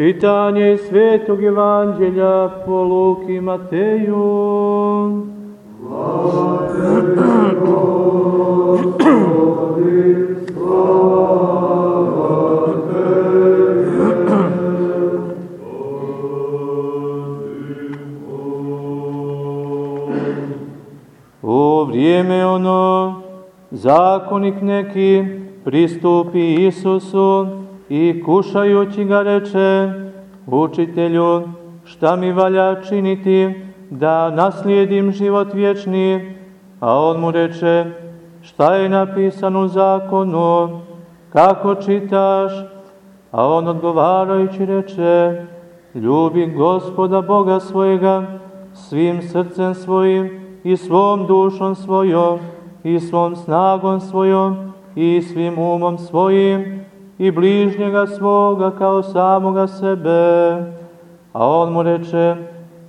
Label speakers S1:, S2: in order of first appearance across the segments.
S1: Čitanje Svetog Evanđelja po Luki Mateju. Zakonik neki pristupi Isusu i kušajući ga reče, učitelju, šta mi valja činiti da naslijedim život vječni? A on mu reče, šta je napisano u zakonu, kako čitaš? A on odgovarajući reče, ljubi gospoda Boga svojega svim srcem svojim i svom dušom svojom i svom snagom svojom i svim umom svojim i bližnjega svoga kao samoga sebe. A on mu reče,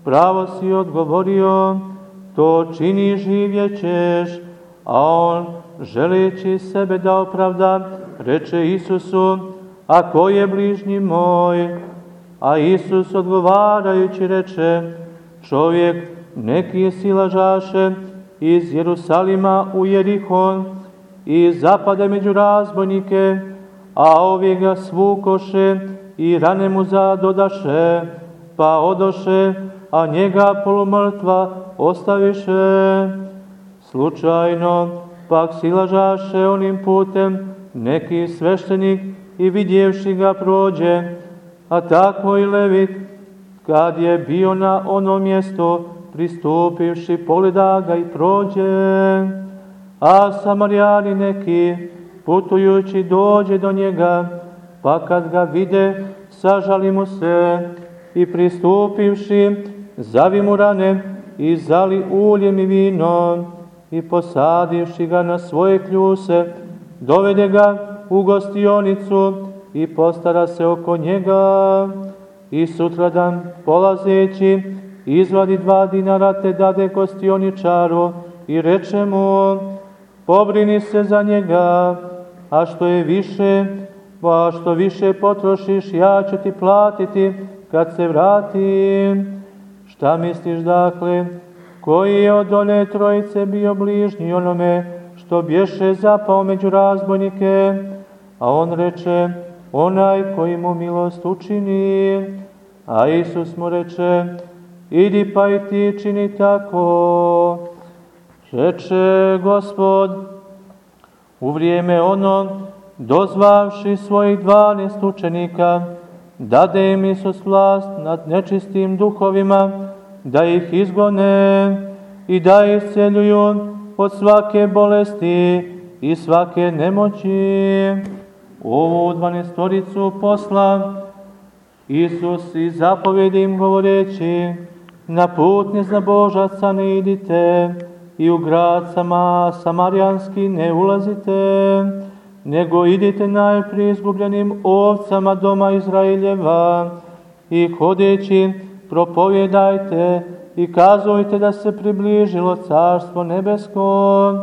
S1: pravo si odgovorio, to čini živjećeš. A on, želeći sebe da opravda, reče Isusu, a ko je bližnji moj? A Isus odgovarajući reče, čovjek neki silažaše iz Jerusalima u Jerihon i zapade među razbojnike, a ovi ga svukoše i rane mu zadodaše, pa odoše, a njega polumrtva ostaviše. Slučajno, pak silažaše onim putem neki sveštenik i vidjevši ga prođe, a tako i Levit, kad je bio na ono mjesto, pristupivši, pogleda ga i prođe. A Samarijani neki, putujući dođe do njega, pa kad ga vide, sažali mu se i pristupivši, zavi mu rane i zali uljem i vinom i posadivši ga na svoje kljuse, dovede ga u gostionicu i postara se oko njega i sutradan polazeći izvadi dva dinara te dade gostioničaru i reče mu pobrini se za njega a što je više, a što više potrošiš, ja ću ti platiti kad se vratim. Šta misliš dakle, koji je od one trojice bio bližnji onome što bješe zapao među razbojnike? A on reče, onaj koji mu milost učini. A Isus mu reče, idi pa i ti čini tako. Reče gospod, U vrijeme ono, dozvavši svojih dvanest učenika, dade im Isus vlast nad nečistim duhovima, da ih izgone i da isceljuju od svake bolesti i svake nemoći. Ovu dvanestoricu posla Isus i zapovedi im govoreći, na put neznabožaca ne idite, i u grad sama Samarijanski ne ulazite, nego idite najprije izgubljenim ovcama doma Izraeljeva i hodeći propovjedajte i kazujte da se približilo carstvo nebesko,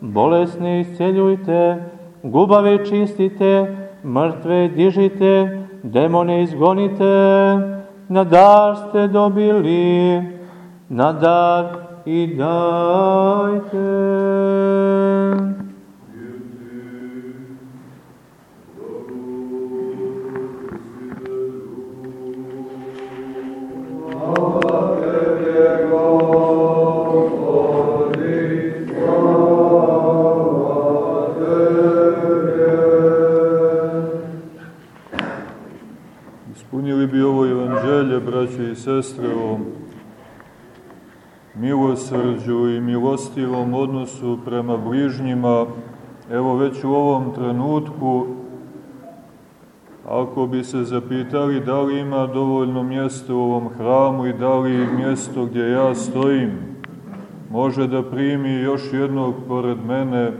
S1: bolesne isceljujte, gubave čistite, mrtve dižite, demone izgonite, na dar ste dobili, na dar i dajte.
S2: Braće i sestre, o milosrđu i milostivom odnosu prema bližnjima, evo već u ovom trenutku, ako bi se zapitali da li ima dovoljno mjesta u ovom hramu i da li mjesto gdje ja stojim može da primi još jednog pored mene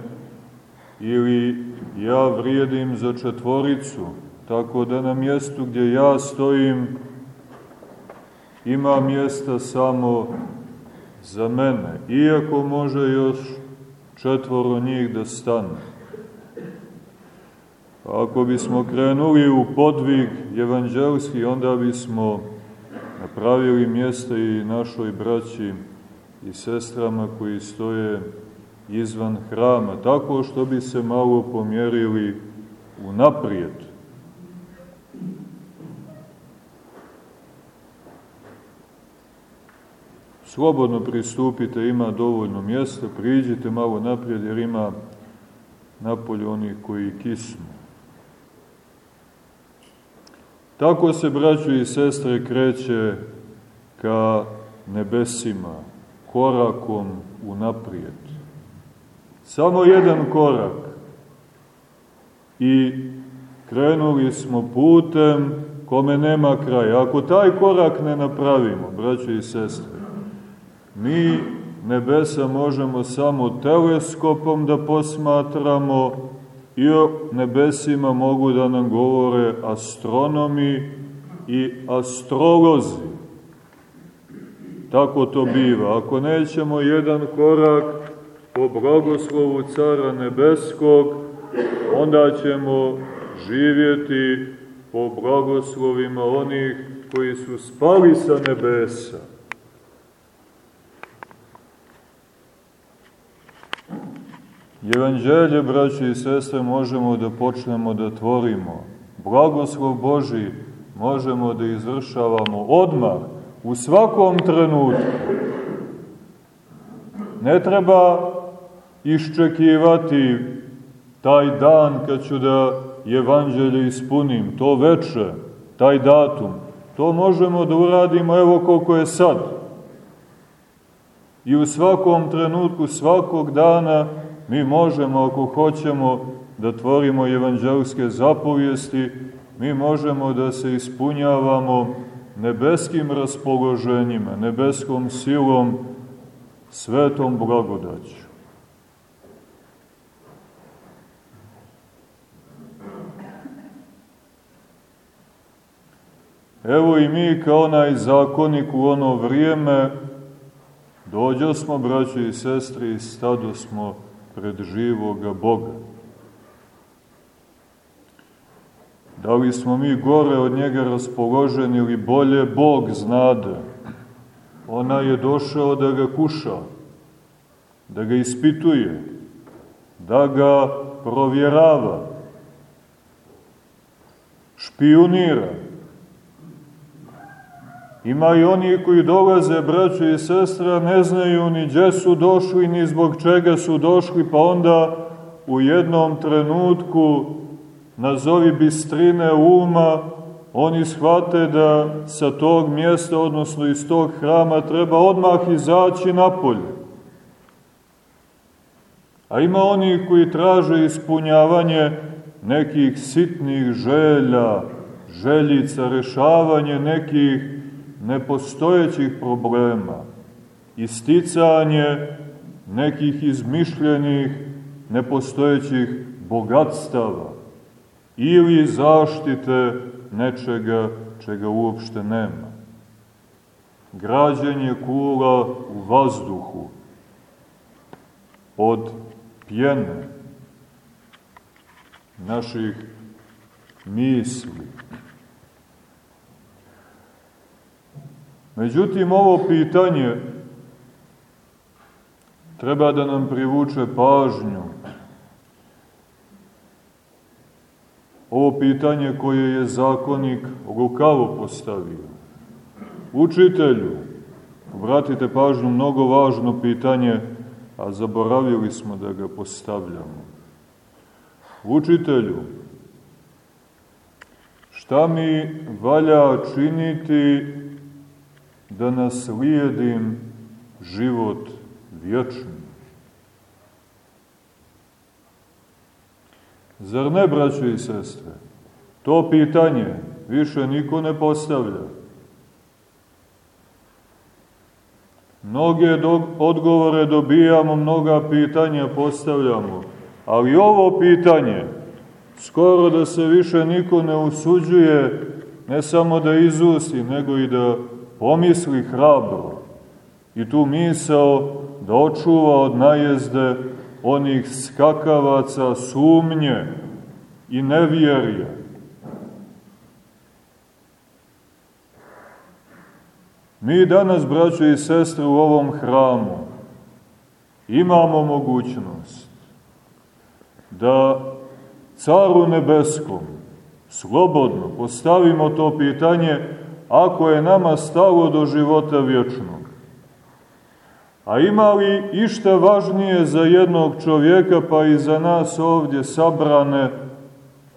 S2: ili ja vrijedim za četvoricu, tako da na mjestu gdje ja stojim ima mjesta samo za mene, iako može još četvoro njih da stane. Ako bismo krenuli u podvig evanđelski, onda bismo napravili mjesta i našoj braći i sestrama koji stoje izvan hrama, tako što bi se malo pomjerili u naprijed. Slobodno pristupite, ima dovoljno mjesta, priđite malo naprijed jer ima napolju onih koji kisnu. Tako se, braćo i sestre, kreće ka nebesima, korakom u naprijed. Samo jedan korak i krenuli smo putem kome nema kraja. Ako taj korak ne napravimo, braćo i sestre, mi nebesa možemo samo teleskopom da posmatramo i o nebesima mogu da nam govore astronomi i astrolozi. Tako to biva. Ako nećemo jedan korak po blagoslovu Cara Nebeskog, onda ćemo živjeti po blagoslovima onih koji su spali sa nebesa. Evanđelje, braće i sestre, možemo da počnemo da tvorimo. Blagoslov Boži možemo da izvršavamo odmah, u svakom trenutku. Ne treba iščekivati taj dan kad ću da evanđelje ispunim, to veče, taj datum. To možemo da uradimo evo koliko je sad. I u svakom trenutku, svakog dana, Mi možemo, ako hoćemo, da tvorimo evanđelske zapovijesti, mi možemo da se ispunjavamo nebeskim raspoloženjima, nebeskom silom, svetom blagodaću. Evo i mi kao onaj zakonik u ono vrijeme dođo smo, braći i sestri, i stado smo pred živoga Boga. Da li smo mi gore od njega raspoloženi ili bolje, Bog znade. Ona je došao da ga kuša, da ga ispituje, da ga provjerava, špionira. Ima i oni koji dolaze, braćo i sestra, ne znaju ni gdje su došli, ni zbog čega su došli, pa onda u jednom trenutku, nazovi bistrine uma, oni shvate da sa tog mjesta, odnosno iz tog hrama, treba odmah izaći napolje. A ima oni koji traže ispunjavanje nekih sitnih želja, željica, rešavanje nekih nepostojećih problema, isticanje nekih izmišljenih nepostojećih bogatstava ili zaštite nečega čega uopšte nema. Građenje kula u vazduhu od pjene naših misli. Međutim, ovo pitanje treba da nam privuče pažnju. Ovo pitanje koje je zakonik lukavo postavio. Učitelju, obratite pažnju, mnogo važno pitanje, a zaboravili smo da ga postavljamo. Učitelju, šta mi valja činiti da naslijedim život vječni. Zar ne, braćo i sestre? To pitanje više niko ne postavlja. Mnoge do, odgovore dobijamo, mnoga pitanja postavljamo, ali ovo pitanje skoro da se više niko ne usuđuje ne samo da izusti, nego i da pomisli hrabro i tu misao da očuva od najezde onih skakavaca sumnje i nevjerja. Mi danas, braćo i sestre, u ovom hramu imamo mogućnost da caru nebeskom slobodno postavimo to pitanje ako je nama stalo do života vječnog. A ima li išta važnije za jednog čovjeka pa i za nas ovdje sabrane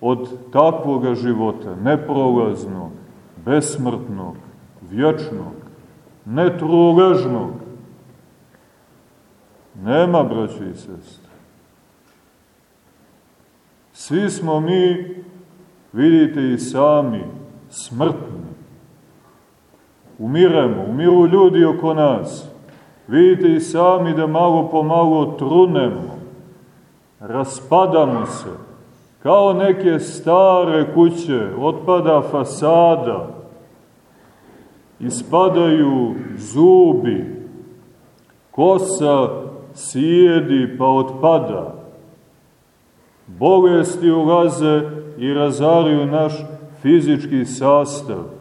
S2: od takvoga života, neprolaznog, besmrtnog, vječnog, netruležnog? Nema, braći i sestre. Svi smo mi, vidite i sami, smrtni. Umiremo, umiru ljudi oko nas. Vidite i sami da malo po malo trunemo, raspadamo se, kao neke stare kuće, otpada fasada, ispadaju zubi, kosa sjedi pa otpada, bolesti ulaze i razariju naš fizički sastav.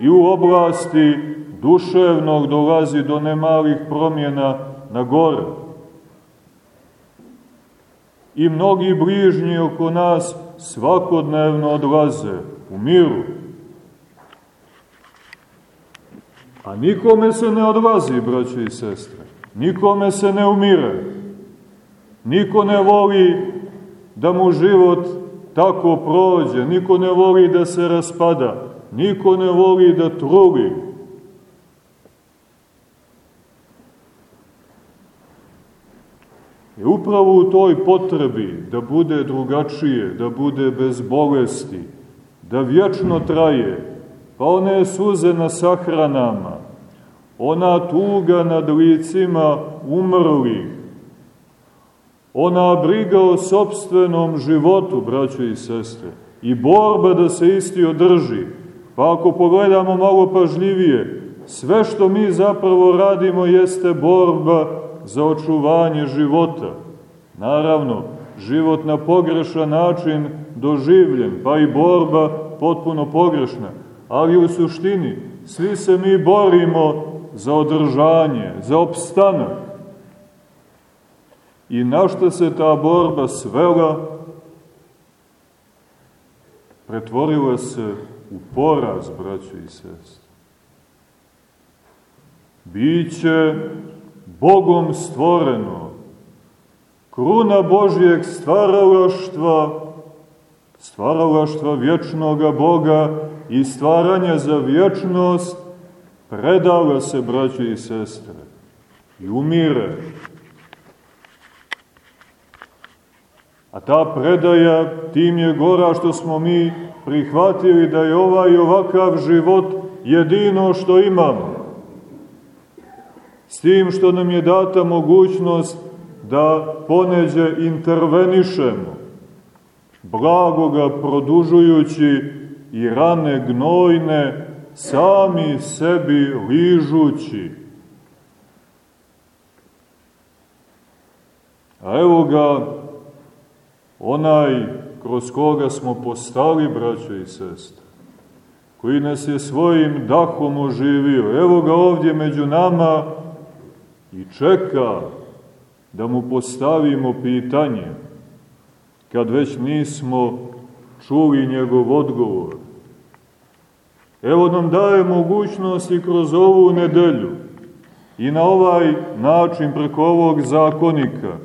S2: I u oblasti duševnog dolazi do nemalih promjena na gore. I mnogi bližnji oko nas svakodnevno odlaze u miru. A nikome se ne odlazi, braće i sestre. Nikome se ne umire. Niko ne voli da mu život tako prođe. Niko ne voli da se raspada. Niko ne voli da truli. I upravo u toj potrebi da bude drugačije, da bude bez bolesti, da vječno traje, pa one suze na sahranama, ona tuga nad licima umrlih, ona briga o sobstvenom životu, braćo i sestre, i borba da se isti održi, pa ako pogledamo malo pažljivije, sve što mi zapravo radimo jeste borba za očuvanje života. Naravno, život na pogrešan način doživljen, pa i borba potpuno pogrešna, ali u suštini svi se mi borimo za održanje, za opstanak. I na što se ta borba svela, pretvorila se u poraz, braćo i sest. Biće Bogom stvoreno, kruna Božijeg stvaralaštva, stvaralaštva vječnoga Boga i stvaranja za vječnost, predala se, braće i sestre, i umire. A ta predaja tim je gora što smo mi prihvatili da je ovaj ovakav život jedino što imamo. S tim što nam je data mogućnost da poneđe intervenišemo, blago ga produžujući i rane gnojne, sami sebi ližući. A evo ga onaj kroz koga smo postali, braćo i sestre, koji nas je svojim dahom oživio. Evo ga ovdje među nama i čeka da mu postavimo pitanje, kad već nismo čuli njegov odgovor. Evo nam daje mogućnost i kroz ovu nedelju i na ovaj način preko ovog zakonika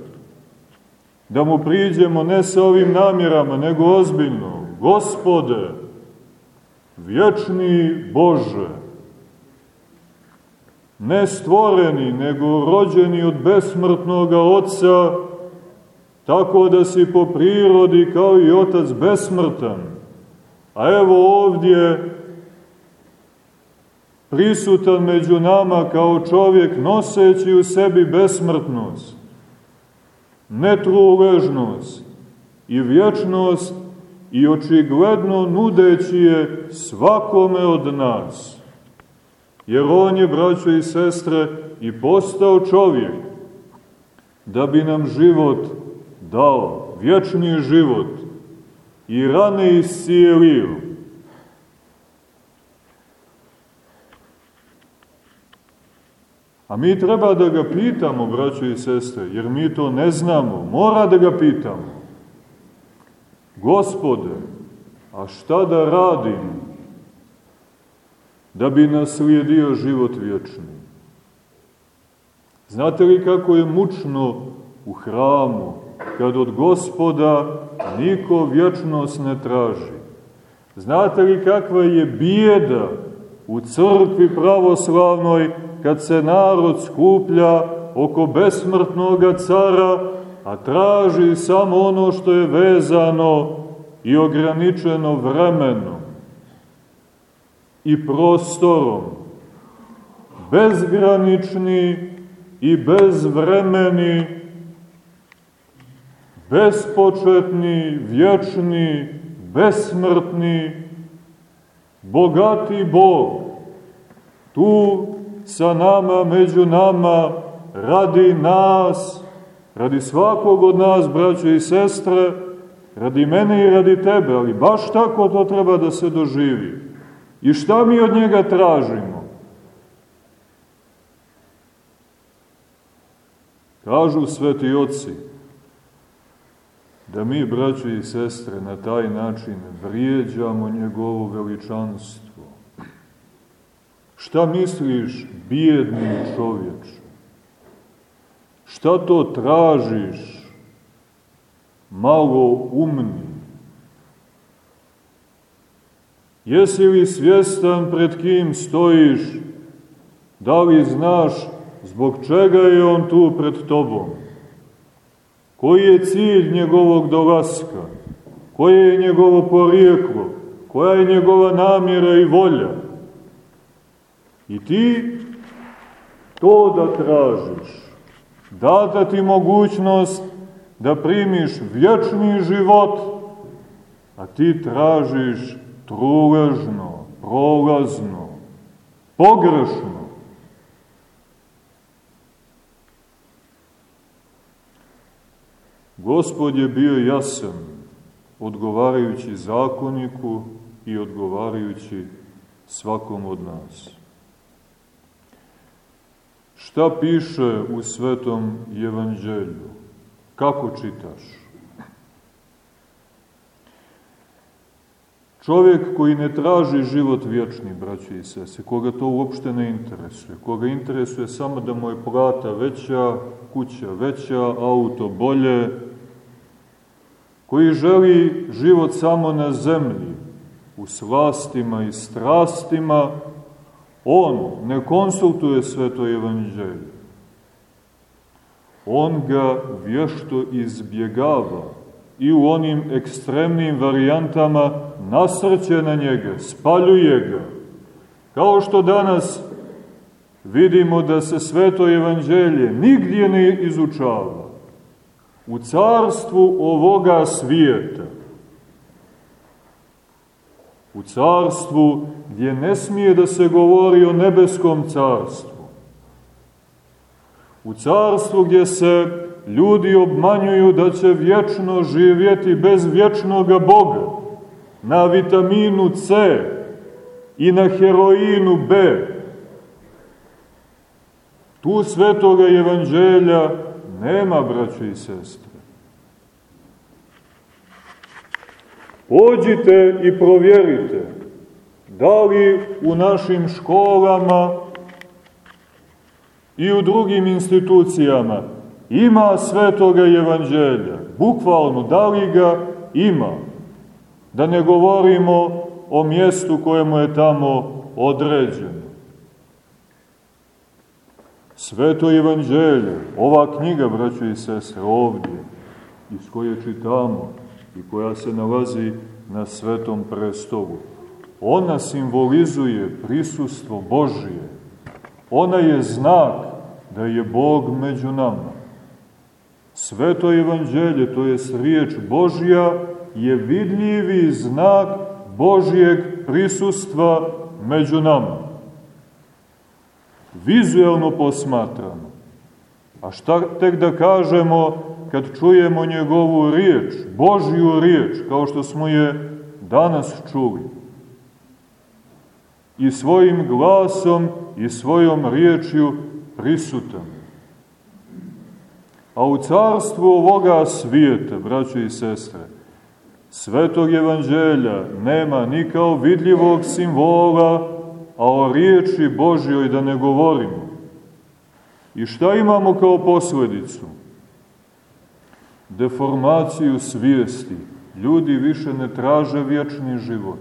S2: da mu priđemo ne sa ovim namjerama, nego ozbiljno. Gospode, vječni Bože, ne stvoreni, nego rođeni od besmrtnog Otca, tako da si po prirodi kao i Otac besmrtan. A evo ovdje prisutan među nama kao čovjek noseći u sebi besmrtnost, netruležnost i vječnost i očigledno nudeći je svakome od nas. Jer on je, braćo i sestre, i postao čovjek, da bi nam život dao, vječni život, i rane iscijelio. A mi treba da ga pitamo, braćo i sestre, jer mi to ne znamo, mora da ga pitamo. Gospode, a šta da radim da bi naslijedio život vječni? Znate li kako je mučno u hramu, kad od gospoda niko vječnost ne traži? Znate li kakva je bijeda u crkvi pravoslavnoj kad se narod skuplja oko besmrtnog cara, a traži samo ono što je vezano i ograničeno vremenom i prostorom, bezgranični i bezvremeni, bespočetni, vječni, besmrtni, bogati Bog, tu sa nama, među nama, radi nas, radi svakog od nas, braćo i sestre, radi mene i radi tebe, ali baš tako to treba da se doživi. I šta mi od njega tražimo? Kažu sveti oci da mi, braćo i sestre, na taj način vrijeđamo njegovo veličanstvo. Šta misliš, bijedni čovječ? Šta to tražiš, malo umni? Jesi li svjestan pred kim stojiš? Da li znaš zbog čega je on tu pred tobom? Koji je cilj njegovog dolaska? Koje je njegovo porijeklo? Koja je njegova namjera i volja? I ti to da tražiš. Data ti mogućnost da primiš vječni život, a ti tražiš truležno, prolazno, pogrešno. Gospod je bio jasan, odgovarajući zakoniku i odgovarajući svakom od nas. Šta piše u Svetom Evanđelju? Kako čitaš? Čovjek koji ne traži život vječni, braći i sese, koga to uopšte ne interesuje, koga interesuje samo da mu je plata veća, kuća veća, auto bolje, koji želi život samo na zemlji, u slastima i strastima, on ne konsultuje sveto evanđelje. On ga vješto izbjegava i u onim ekstremnim varijantama nasrće na njega, spaljuje ga. Kao što danas vidimo da se sveto evanđelje nigdje ne izučava. U carstvu ovoga svijeta, u carstvu gdje ne smije da se govori o nebeskom carstvu, u carstvu gdje se ljudi obmanjuju da će vječno živjeti bez vječnoga Boga, na vitaminu C i na heroinu B. Tu svetoga evanđelja nema, braćo i sestre. Pođite i provjerite da li u našim školama i u drugim institucijama ima svetoga evanđelja. Bukvalno, da li ga ima? Da ne govorimo o mjestu kojemu je tamo određeno. Sveto evanđelje, ova knjiga, braćo i sestre, ovdje, iz koje čitamo i koja se nalazi na svetom prestolu, ona simbolizuje prisustvo Božije. Ona je znak da je Bog među nama. Sveto evanđelje, to je riječ Božja, je vidljivi znak Božijeg prisustva među nama. vizuelno posmatramo. A šta tek da kažemo kad čujemo njegovu riječ, Božju riječ, kao što smo je danas čuli? I svojim glasom i svojom riječju prisutan. A u carstvu ovoga svijeta, braćo i sestre, svetog evanđelja nema ni kao vidljivog simbola, a o riječi Božjoj da ne govorimo. I šta imamo kao posledicu? Deformaciju svijesti. Ljudi više ne traže vječni život.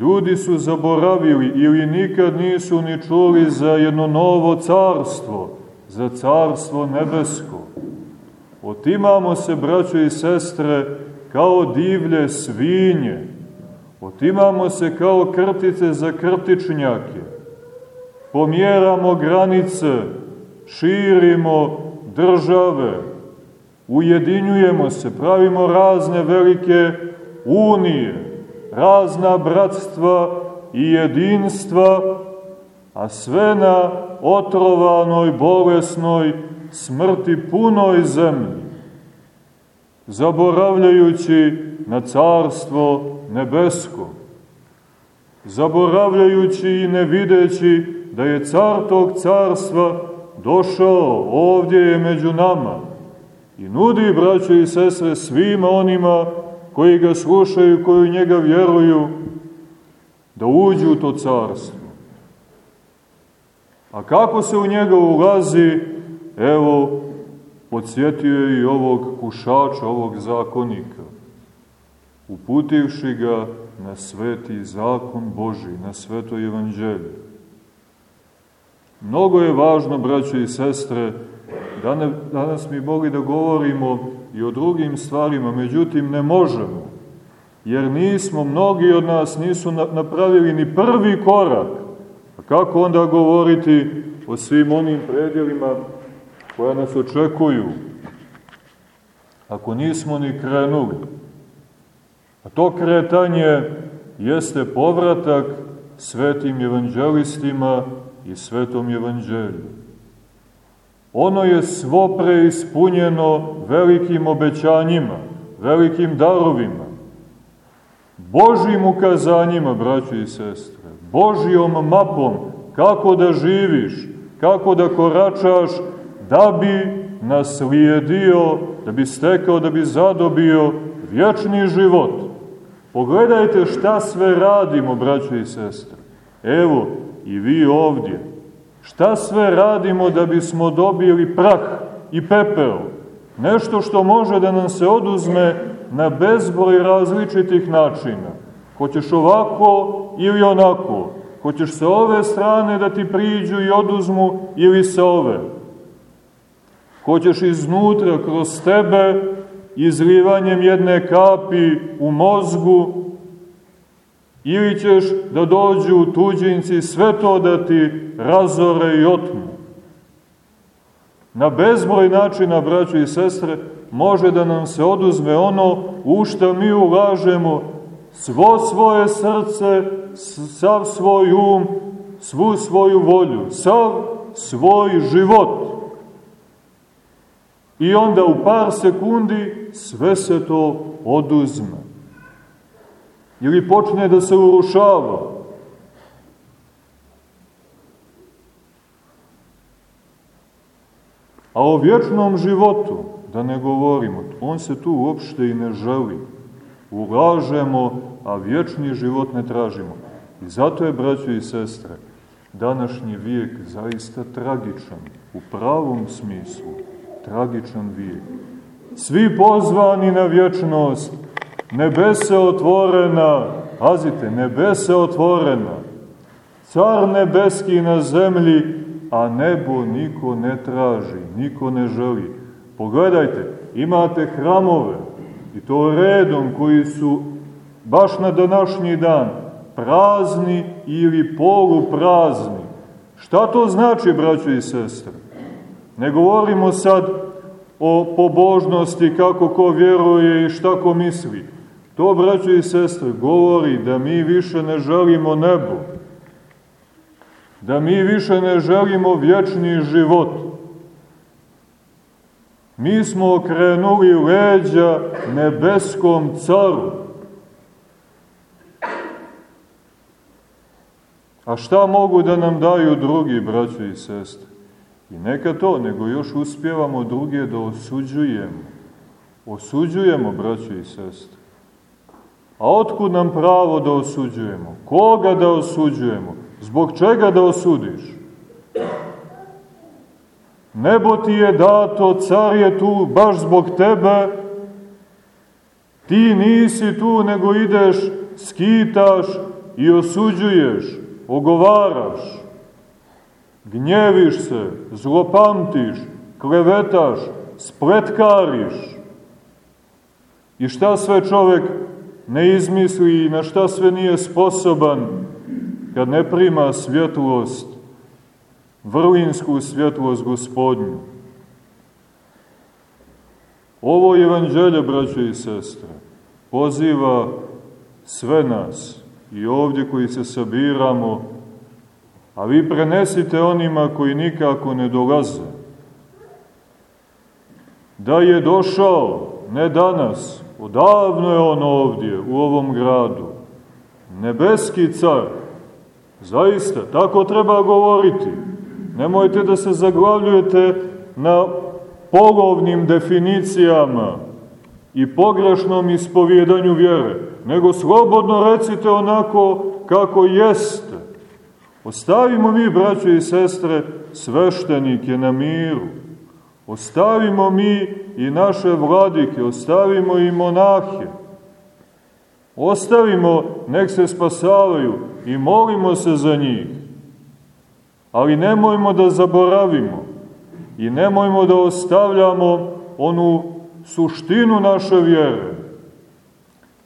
S2: Ljudi su zaboravili ili nikad nisu ni čuli za jedno novo carstvo, za carstvo nebesko. Otimamo se, braćo i sestre, kao divlje svinje. Otimamo se kao krtice za krtičnjake. Pomjeramo granice, širimo države, ujedinjujemo se, pravimo razne velike unije, razna bratstva i jedinstva, a sve na otrovanoj, bolesnoj, smrti punoj zemlji, zaboravljajući na carstvo nebesko, zaboravljajući i ne videći da je car tog carstva došao, ovdje je među nama i nudi, braćo i sestre, svima onima koji ga slušaju, koji u njega vjeruju, da uđu u to carstvo. A kako se u njega ulazi, evo, podsjetio je i ovog kušača, ovog zakonika, uputivši ga na sveti zakon Boži, na sveto evanđelje. Mnogo je važno, braćo i sestre, danas mi mogli da govorimo i o drugim stvarima, međutim ne možemo, jer nismo, mnogi od nas nisu napravili ni prvi korak. A kako onda govoriti o svim onim predjelima koja nas očekuju, ako nismo ni krenuli? A to kretanje jeste povratak svetim evanđelistima i svetom evanđelju. Ono je svo preispunjeno velikim obećanjima, velikim darovima, Božim ukazanjima, braćo i sestre, Božijom mapom kako da živiš, kako da koračaš, da bi naslijedio, da bi stekao, da bi zadobio vječni život. Pogledajte šta sve radimo, braćo i sestre. Evo, i vi ovdje. Šta sve radimo da bismo dobili prah i pepeo? Nešto što može da nam se oduzme na bezbroj različitih načina. Hoćeš ovako ili onako. Hoćeš sa ove strane da ti priđu i oduzmu ili sa ove. Hoćeš iznutra, kroz tebe, izlivanjem jedne kapi u mozgu, ili ćeš da dođu tuđinci sve to da ti razore i otmu. Na bezbroj načina, braćo i sestre, može da nam se oduzme ono u što mi ulažemo svo svoje srce, sav svoj um, svu svoju volju, sav svoj život. I onda u par sekundi sve se to oduzme. Ili počne da se urušava. A o vječnom životu, da ne govorimo, on se tu uopšte i ne želi. Ulažemo, a vječni život ne tražimo. I zato je, braćo i sestre, današnji vijek zaista tragičan, u pravom smislu, tragičan vijek. Svi pozvani na vječnost, nebese otvorena, pazite, nebese otvorena, car nebeski na zemlji, a nebo niko ne traži, niko ne želi. Pogledajte, imate hramove, i to redom, koji su baš na današnji dan prazni ili poluprazni. Šta to znači, braćo i sestre? Ne govorimo sad o pobožnosti, kako ko vjeruje i šta ko misli. To, braćo i sestre, govori da mi više ne želimo nebo, da mi više ne želimo vječni život. Mi smo okrenuli leđa nebeskom caru. A šta mogu da nam daju drugi, braćo i sestre? I neka to, nego još uspjevamo druge da osuđujemo. Osuđujemo, braćo i sestre. A otkud nam pravo da osuđujemo? Koga da osuđujemo? Zbog čega da osudiš? Nebo ti je dato, car je tu baš zbog tebe. Ti nisi tu, nego ideš, skitaš i osuđuješ, ogovaraš. Gnjeviš se, zlopamtiš, klevetaš, spletkariš. I šta sve čovek ne izmisli i na šta sve nije sposoban kad ne prima svjetlost, vrlinsku svjetlost gospodnju. Ovo evanđelje, braćo i sestre, poziva sve nas i ovdje koji se sabiramo, a vi prenesite onima koji nikako ne dolaze. Da je došao, ne danas, odavno je on ovdje, u ovom gradu, nebeski car, Zaista, tako treba govoriti. Nemojte da se zaglavljujete na polovnim definicijama i pogrešnom ispovjedanju vjere, nego slobodno recite onako kako jeste. Ostavimo mi, braćo i sestre, sveštenike na miru. Ostavimo mi i naše vladike, ostavimo i monahe. Ostavimo, nek se spasavaju i molimo se za njih. Ali nemojmo da zaboravimo i nemojmo da ostavljamo onu suštinu naše vjere,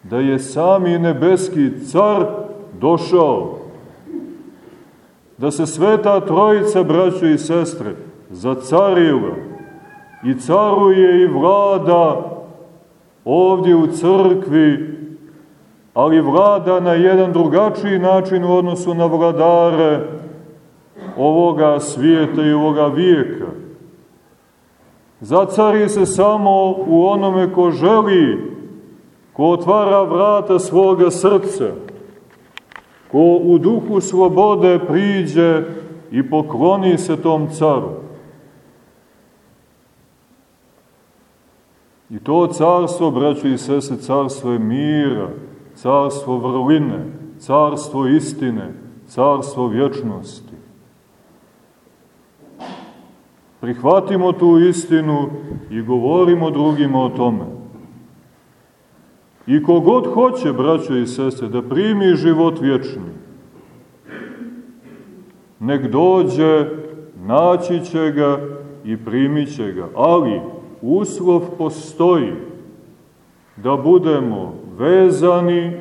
S2: da je sami nebeski car došao, da se sveta trojica, braćo i sestre, zacarila i caruje i vlada ovdje u crkvi ali vlada na jedan drugačiji način u odnosu na vladare ovoga svijeta i ovoga vijeka. Zacari se samo u onome ko želi, ko otvara vrata svoga srca, ko u duhu slobode priđe i pokloni se tom caru. I to carstvo, braćo i sese, carstvo je mira, carstvo vrline, carstvo istine, carstvo vječnosti. Prihvatimo tu istinu i govorimo drugima o tome. I kogod hoće, braćo i sestre, da primi život vječni, nek dođe, naći će ga i primit će ga. Ali uslov postoji da budemo vezani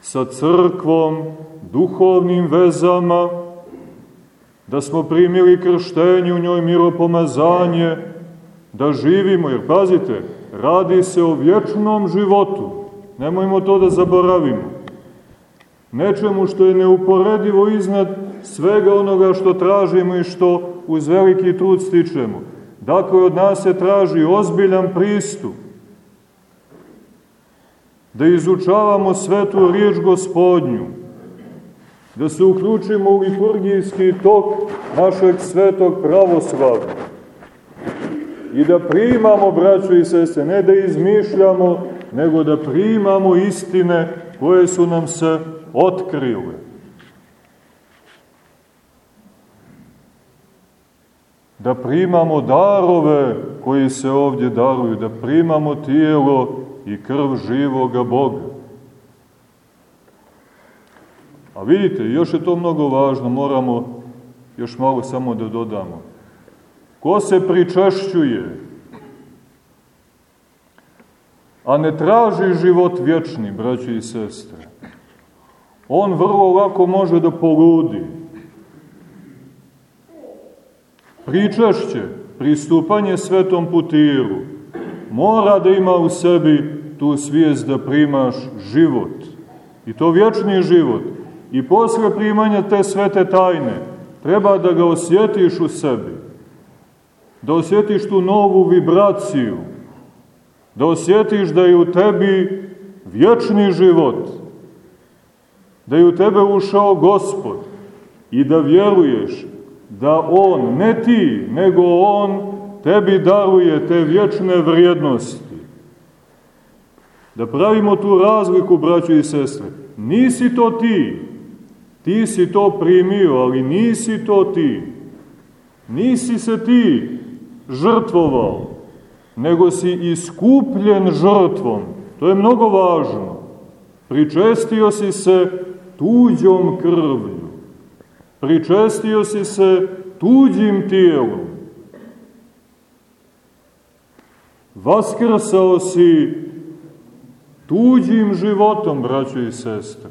S2: sa crkvom, duhovnim vezama, da smo primili krštenje u njoj miropomazanje, da živimo, jer pazite, radi se o vječnom životu, nemojmo to da zaboravimo, nečemu što je neuporedivo iznad svega onoga što tražimo i što uz veliki trud stičemo. Dakle, od nas se traži ozbiljan pristup, da izučavamo svetu riječ gospodnju, da se uključimo u liturgijski tok našeg svetog pravoslavlja i da primamo, braćo i sese, ne da izmišljamo, nego da primamo istine koje su nam se otkrile. Da primamo darove koji se ovdje daruju, da primamo tijelo i krv živoga Boga. A vidite, još je to mnogo važno, moramo još malo samo da dodamo. Ko se pričešćuje, a ne traži život vječni, braći i sestre, on vrlo lako može da poludi. Pričešće, pristupanje svetom putiru, mora da ima u sebi tu svijest da primaš život. I to vječni život. i posle primanja te svete tajne treba da ga osjetiš u sebi, da osjetiš tu novu vibraciju, da osjetiš da je u tebi vječni život, da je u tebe ušao Gospod i da vjeruješ da On, ne ti, nego On tebi daruje te vječne vrijednosti. Da pravimo tu razliku, braćo i sestre. Nisi to ti, ti si to primio, ali nisi to ti. Nisi se ti žrtvovao, nego si iskupljen žrtvom. To je mnogo važno. Pričestio si se tuđom krvlju. Pričestio si se tuđim tijelom. Vaskrsao si tuđim životom, braćo i sestre.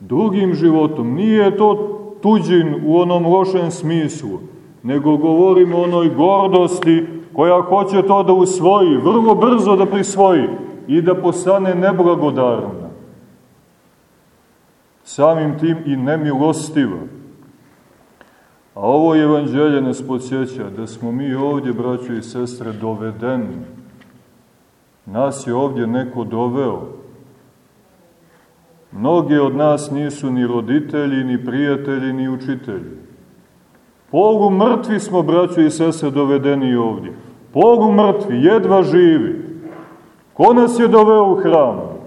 S2: Drugim životom. Nije to tuđin u onom lošem smislu, nego govorimo o onoj gordosti koja hoće to da usvoji, vrlo brzo da prisvoji i da postane neblagodarna. Samim tim i nemilostiva. A ovo evanđelje nas podsjeća da smo mi ovdje, braćo i sestre, dovedeni. Nas je ovdje neko doveo. Mnogi od nas nisu ni roditelji, ni prijatelji, ni učitelji. Polu mrtvi smo, braćo i sestre, dovedeni ovdje. Polu mrtvi, jedva živi. Ko nas je doveo u hram?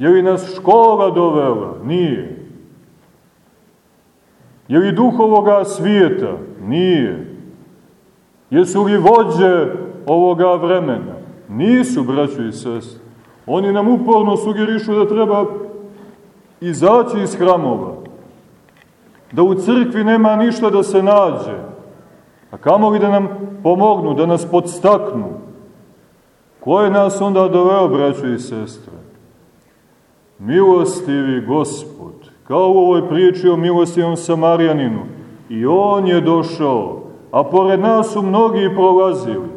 S2: Je li nas škola dovela? Nije. Je li duh ovoga svijeta? Nije. Jesu li vođe ovoga vremena? Nisu, braćo i sest. Oni nam uporno sugerišu da treba izaći iz hramova. Da u crkvi nema ništa da se nađe. A kamo li da nam pomognu, da nas podstaknu? Ko je nas onda doveo, braćo i sestre? Milostivi gospod kao u ovoj priči o milostivom Samarijaninu. I on je došao, a pored nas su mnogi prolazili.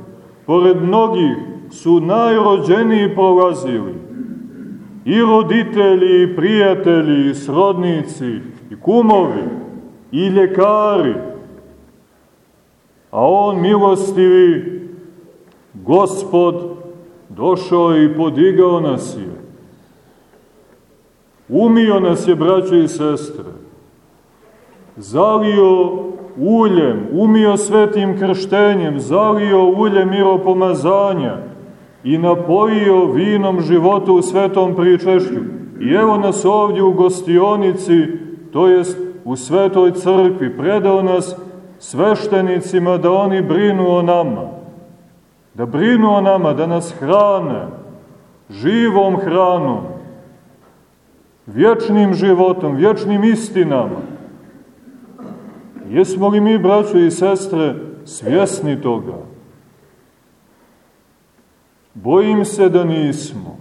S2: Pored mnogih su najrođeniji prolazili. I roditelji, i prijatelji, i srodnici, i kumovi, i ljekari. A on, milostivi, gospod, došao i podigao nas je Umio nas je, braćo i sestre. Zalio uljem, umio svetim krštenjem, zalio uljem miropomazanja i napojio vinom života u svetom pričešću. I evo nas ovdje u gostionici, to jest u svetoj crkvi, predao nas sveštenicima da oni brinu o nama. Da brinu o nama, da nas hrane živom hranom, vječnim životom, vječnim istinama. Jesmo li mi, braćo i sestre, svjesni toga? Bojim se da nismo.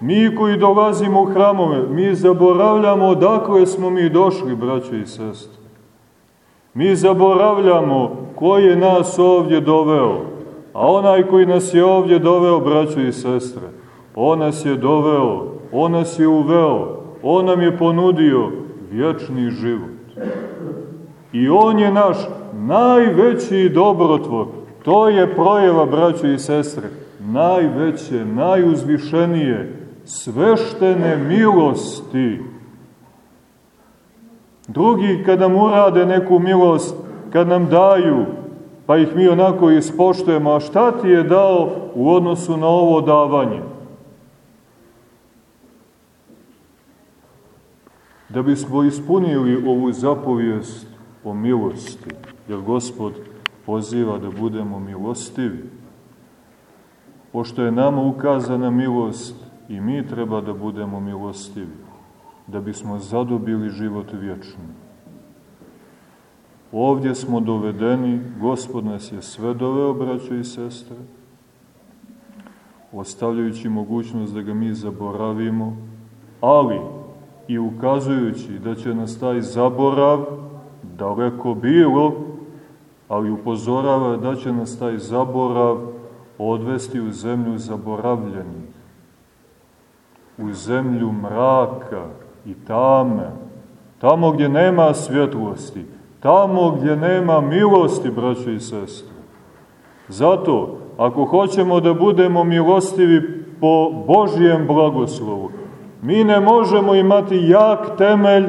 S2: Mi koji dolazimo u hramove, mi zaboravljamo odakle smo mi došli, braćo i sestre. Mi zaboravljamo ko je nas ovdje doveo, a onaj koji nas je ovdje doveo, braćo i sestre, On nas je doveo, On nas je uveo, On nam je ponudio vječni život. I On je naš najveći dobrotvor. To je projeva, braćo i sestre, najveće, najuzvišenije, sveštene milosti. Drugi, kad nam urade neku milost, kad nam daju, pa ih mi onako ispoštujemo, a šta ti je dao u odnosu na ovo davanje? Da bismo ispunili ovu zapovijest o milosti, jer Gospod poziva da budemo milostivi. Pošto je nama ukazana milost, i mi treba da budemo milostivi, da bismo zadobili život vječni. Ovdje smo dovedeni, Gospod nas je sve doveo, braćo i sestre, ostavljajući mogućnost da ga mi zaboravimo, ali i ukazujući da će nas taj zaborav, daleko bilo, ali upozorava da će nas taj zaborav odvesti u zemlju zaboravljenih, u zemlju mraka i tame, tamo gdje nema svjetlosti, tamo gdje nema milosti, braćo i sestre. Zato, ako hoćemo da budemo milostivi po Božijem blagoslovu, mi ne možemo imati jak temelj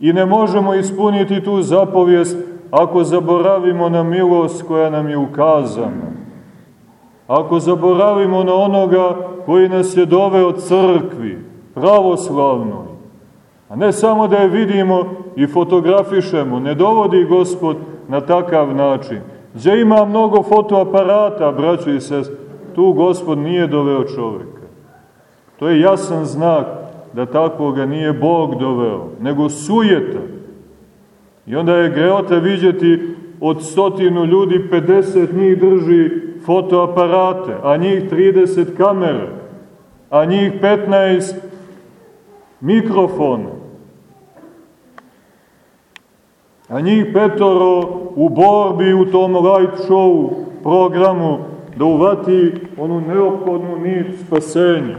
S2: i ne možemo ispuniti tu zapovijest ako zaboravimo na milost koja nam je ukazana. Ako zaboravimo na onoga koji nas je doveo crkvi, pravoslavnoj, a ne samo da je vidimo i fotografišemo, ne dovodi Gospod na takav način. Gdje ima mnogo fotoaparata, braćo i sest, tu Gospod nije doveo čoveka. To je jasan znak da takvoga nije Bog doveo, nego sujeta. I onda je greota vidjeti od stotinu ljudi 50 njih drži fotoaparate, a njih 30 kamere, a njih 15 mikrofona, a njih petoro u borbi u tom light show programu da uvati onu neophodnu nit spasenja.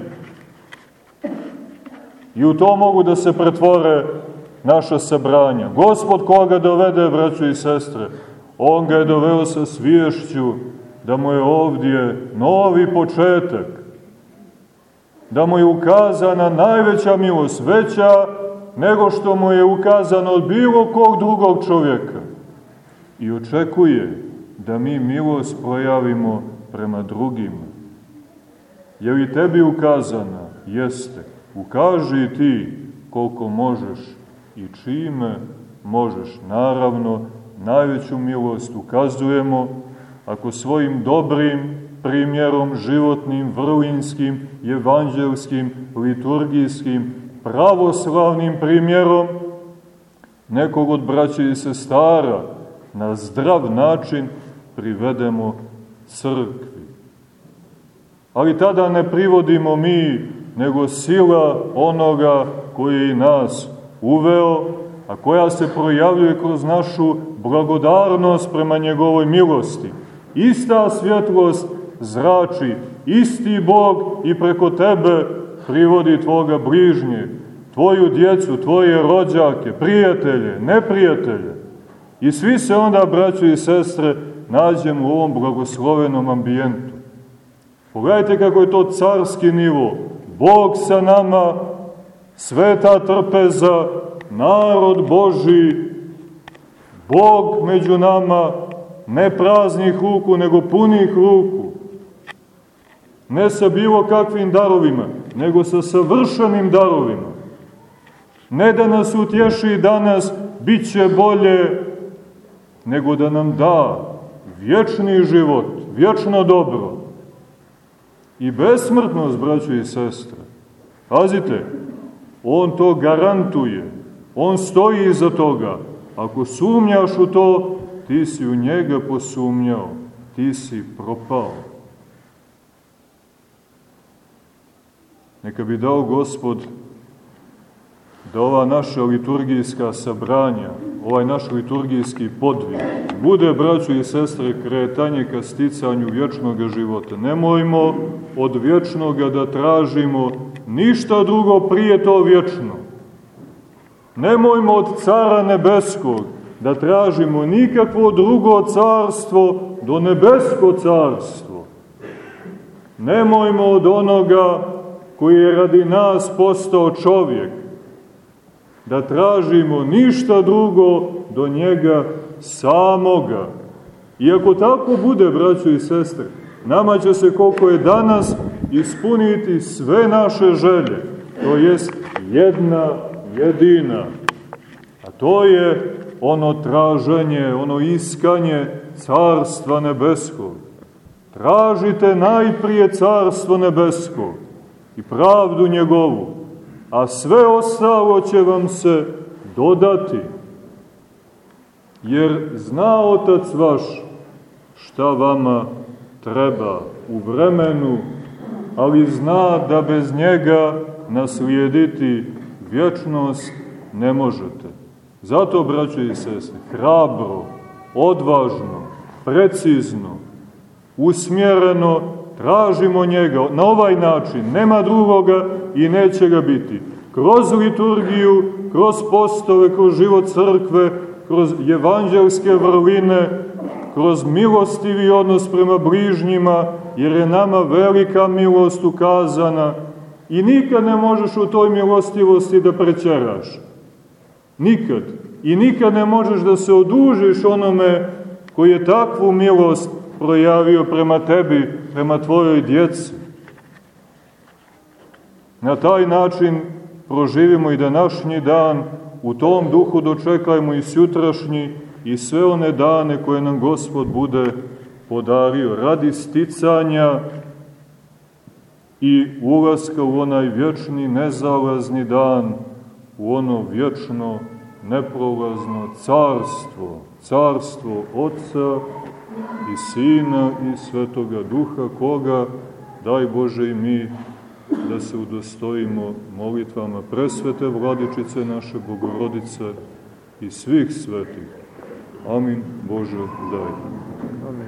S2: I u to mogu da se pretvore naša sabranja. Gospod koga dovede, braću i sestre, on ga je doveo sa sviješću da mu je ovdje novi početak, da mu je ukazana najveća milost, veća nego što mu je ukazano od bilo kog drugog čovjeka. I očekuje da mi milost projavimo prema drugima. Je li tebi ukazana? Jeste. Ukaži ti koliko možeš i čime možeš. Naravno, najveću milost ukazujemo ako svojim dobrim primjerom životnim, vrlinskim, evanđelskim, liturgijskim, pravoslavnim primjerom nekog od braća i sestara na zdrav način privedemo crkvi. Ali tada ne privodimo mi, nego sila onoga koji nas uveo, a koja se projavljuje kroz našu blagodarnost prema njegovoj milosti. Ista svjetlost zrači, isti Bog i preko tebe privodi tvoga bližnje, tvoju djecu, tvoje rođake, prijatelje, neprijatelje. I svi se onda, braćo i sestre, nađemo u ovom blagoslovenom ambijentu. Pogledajte kako je to carski nivo. Bog sa nama, sveta trpeza, narod Boži, Bog među nama, ne praznih ruku, nego punih ruku. Ne sa bilo kakvim darovima, nego sa savršenim darovima. Ne da nas utješi danas, bit će bolje, nego da nam da vječni život, vječno dobro i besmrtnost, braćo i sestre. Pazite, on to garantuje, on stoji iza toga. Ako sumnjaš u to, ti si u njega posumnjao, ti si propao. Neka bi dao Gospod da ova naša liturgijska sabranja, ovaj naš liturgijski podvig, bude, braćo i sestre, kretanje ka sticanju vječnog života. Nemojmo od vječnoga da tražimo ništa drugo prije to vječno. Nemojmo od cara nebeskog da tražimo nikakvo drugo carstvo do nebesko carstvo. Nemojmo od onoga koji je radi nas postao čovjek, da tražimo ništa drugo do njega samoga. I ako tako bude, braćo i sestre, nama će se koliko je danas ispuniti sve naše želje, to jest jedna jedina, a to je ono traženje, ono iskanje carstva nebeskog. Tražite najprije carstvo nebesko i pravdu njegovu, a sve ostalo će vam se dodati. Jer zna Otac vaš šta vama treba u vremenu, ali zna da bez njega naslijediti vječnost ne možete. Zato, braćo i sese, hrabro, odvažno, precizno, usmjereno, tražimo njega na ovaj način, nema drugoga i neće ga biti. Kroz liturgiju, kroz postove, kroz život crkve, kroz evanđelske vrline, kroz milostivi odnos prema bližnjima, jer je nama velika milost ukazana i nikad ne možeš u toj milostivosti da prećeraš. Nikad. I nikad ne možeš da se odužiš onome koji je takvu milost projavio prema tebi, prema tvojoj djeci. Na taj način proživimo i današnji dan, u tom duhu dočekajmo i sutrašnji i sve one dane koje nam Gospod bude podario radi sticanja i ulaska u onaj vječni, nezalazni dan, u ono vječno, neprolazno carstvo, carstvo Otca i Sina i Svetoga Duha, koga, daj Bože i mi, da se udostojimo molitvama presvete vladičice naše Bogorodice i svih svetih. Amin Bože daj. Amin.